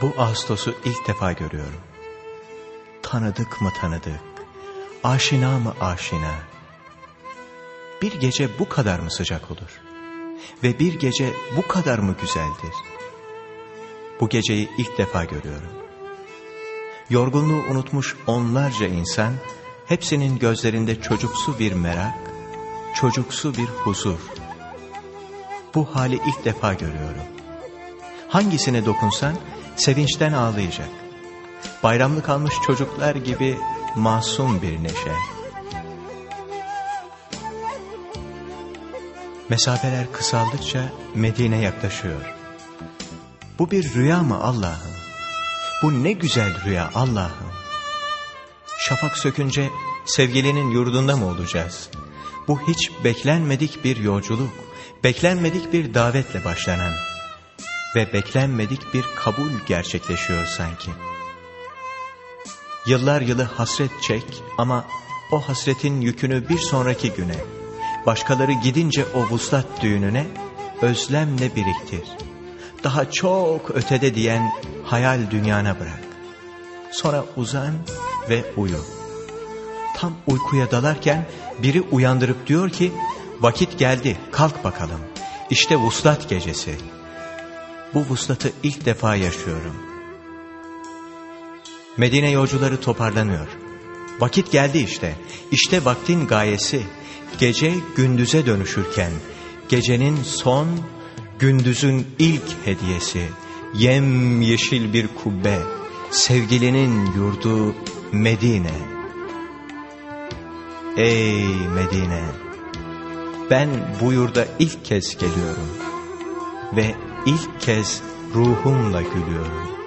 Bu Ağustos'u ilk defa görüyorum. Tanıdık mı tanıdık, aşina mı aşina. Bir gece bu kadar mı sıcak olur? Ve bir gece bu kadar mı güzeldir? Bu geceyi ilk defa görüyorum. Yorgunluğu unutmuş onlarca insan, hepsinin gözlerinde çocuksu bir merak, çocuksu bir huzur. Bu hali ilk defa görüyorum. Hangisine dokunsan sevinçten ağlayacak. Bayramlık almış çocuklar gibi masum bir neşe. Mesafeler kısaldıkça Medine yaklaşıyor. Bu bir rüya mı Allah'ım? Bu ne güzel rüya Allah'ım. Şafak sökünce sevgilinin yurdunda mı olacağız? Bu hiç beklenmedik bir yolculuk, beklenmedik bir davetle başlanan ve beklenmedik bir kabul gerçekleşiyor sanki. Yıllar yılı hasret çek ama o hasretin yükünü bir sonraki güne, başkaları gidince o vuslat düğününe özlemle biriktir. Daha çok ötede diyen hayal dünyana bırak. Sonra uzan ve uyu. Tam uykuya dalarken biri uyandırıp diyor ki vakit geldi kalk bakalım. İşte vuslat gecesi. Bu vuslatı ilk defa yaşıyorum. Medine yolcuları toparlanıyor. Vakit geldi işte. İşte vaktin gayesi. Gece gündüze dönüşürken, gecenin son, gündüzün ilk hediyesi. Yem yeşil bir kubbe, sevgilinin yurdu Medine. Ey Medine! Ben bu yurda ilk kez geliyorum ve ilk kez ruhumla gülüyorum.